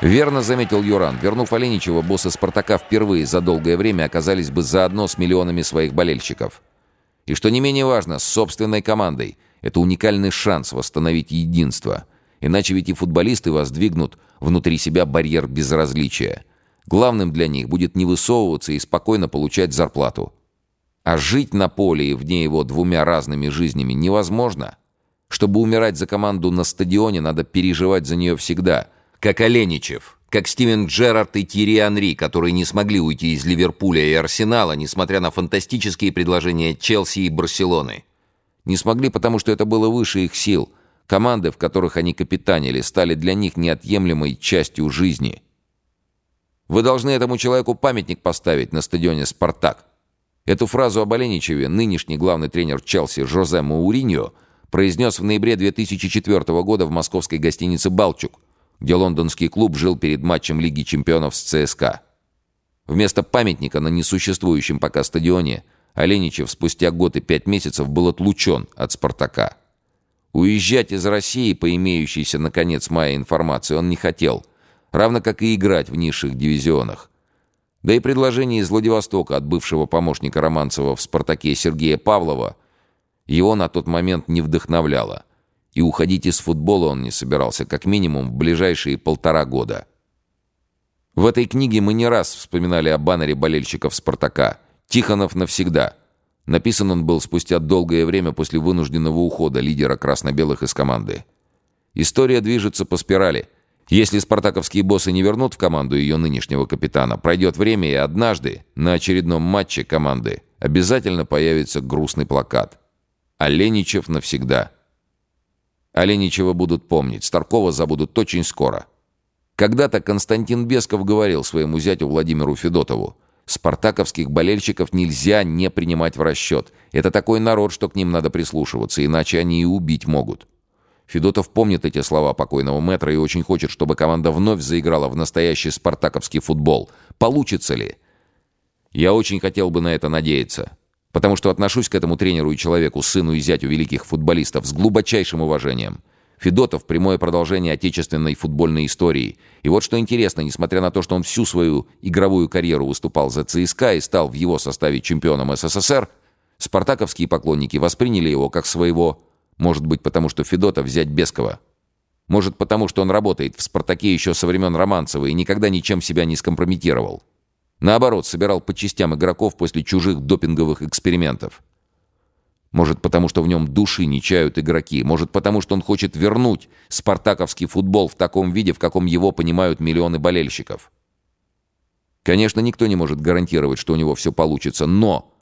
Верно заметил Юран. Вернув Оленичева, боссы «Спартака» впервые за долгое время оказались бы заодно с миллионами своих болельщиков. И что не менее важно, с собственной командой. Это уникальный шанс восстановить единство. Иначе ведь и футболисты воздвигнут внутри себя барьер безразличия. Главным для них будет не высовываться и спокойно получать зарплату. А жить на поле и вне его двумя разными жизнями невозможно. Чтобы умирать за команду на стадионе, надо переживать за нее всегда – как Оленичев, как Стивен Джерард и Тири Анри, которые не смогли уйти из Ливерпуля и Арсенала, несмотря на фантастические предложения Челси и Барселоны. Не смогли, потому что это было выше их сил. Команды, в которых они капитанили, стали для них неотъемлемой частью жизни. Вы должны этому человеку памятник поставить на стадионе «Спартак». Эту фразу об Оленичеве нынешний главный тренер Челси Жозе Мауриньо произнес в ноябре 2004 года в московской гостинице «Балчук», где лондонский клуб жил перед матчем Лиги чемпионов с ЦСКА. Вместо памятника на несуществующем пока стадионе Оленичев спустя год и пять месяцев был отлучен от «Спартака». Уезжать из России по имеющейся на конец мая информации он не хотел, равно как и играть в низших дивизионах. Да и предложение из Владивостока от бывшего помощника Романцева в «Спартаке» Сергея Павлова его на тот момент не вдохновляло и уходить из футбола он не собирался, как минимум, в ближайшие полтора года. В этой книге мы не раз вспоминали о баннере болельщиков «Спартака» «Тихонов навсегда». Написан он был спустя долгое время после вынужденного ухода лидера красно-белых из команды. История движется по спирали. Если спартаковские боссы не вернут в команду ее нынешнего капитана, пройдет время, и однажды на очередном матче команды обязательно появится грустный плакат. «Оленичев навсегда». Оленичева будут помнить, Старкова забудут очень скоро. Когда-то Константин Бесков говорил своему зятю Владимиру Федотову, «Спартаковских болельщиков нельзя не принимать в расчет. Это такой народ, что к ним надо прислушиваться, иначе они и убить могут». Федотов помнит эти слова покойного мэтра и очень хочет, чтобы команда вновь заиграла в настоящий спартаковский футбол. Получится ли? Я очень хотел бы на это надеяться потому что отношусь к этому тренеру и человеку, сыну и зятю великих футболистов, с глубочайшим уважением. Федотов – прямое продолжение отечественной футбольной истории. И вот что интересно, несмотря на то, что он всю свою игровую карьеру выступал за ЦСКА и стал в его составе чемпионом СССР, спартаковские поклонники восприняли его как своего, может быть, потому что Федотов взять Бескова. Может, потому что он работает в «Спартаке» еще со времен Романцева и никогда ничем себя не скомпрометировал. Наоборот, собирал по частям игроков после чужих допинговых экспериментов. Может, потому что в нем души не чают игроки. Может, потому что он хочет вернуть спартаковский футбол в таком виде, в каком его понимают миллионы болельщиков. Конечно, никто не может гарантировать, что у него все получится, но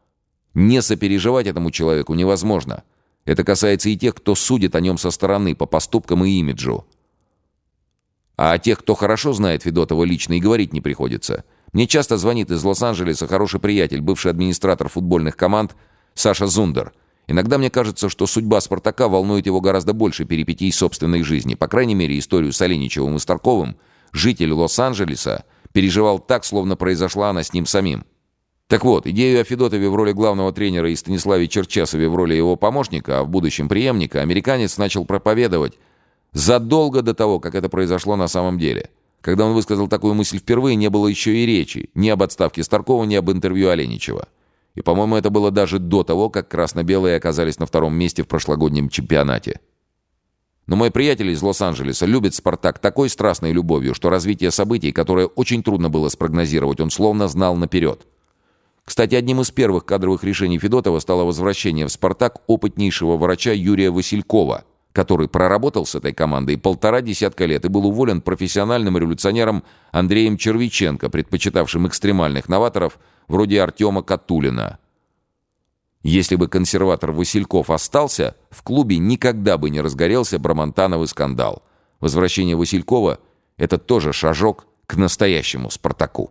не сопереживать этому человеку невозможно. Это касается и тех, кто судит о нем со стороны, по поступкам и имиджу. А о тех, кто хорошо знает Федотова лично, и говорить не приходится – мне часто звонит из Лос-Анджелеса хороший приятель, бывший администратор футбольных команд Саша Зундер. Иногда мне кажется, что судьба «Спартака» волнует его гораздо больше перипетий собственной жизни. По крайней мере, историю с Оленичевым и Старковым житель Лос-Анджелеса переживал так, словно произошла она с ним самим. Так вот, идею о Федотове в роли главного тренера и Станиславе Черчесове в роли его помощника, а в будущем преемника, американец начал проповедовать задолго до того, как это произошло на самом деле – когда он высказал такую мысль впервые, не было еще и речи ни об отставке Старкова, ни об интервью Оленичева. И, по-моему, это было даже до того, как красно-белые оказались на втором месте в прошлогоднем чемпионате. Но мой приятель из Лос-Анджелеса любит «Спартак» такой страстной любовью, что развитие событий, которое очень трудно было спрогнозировать, он словно знал наперед. Кстати, одним из первых кадровых решений Федотова стало возвращение в «Спартак» опытнейшего врача Юрия Василькова – который проработал с этой командой полтора десятка лет и был уволен профессиональным революционером Андреем Червиченко, предпочитавшим экстремальных новаторов вроде Артема Катулина. Если бы консерватор Васильков остался, в клубе никогда бы не разгорелся брамонтановый скандал. Возвращение Василькова – это тоже шажок к настоящему «Спартаку».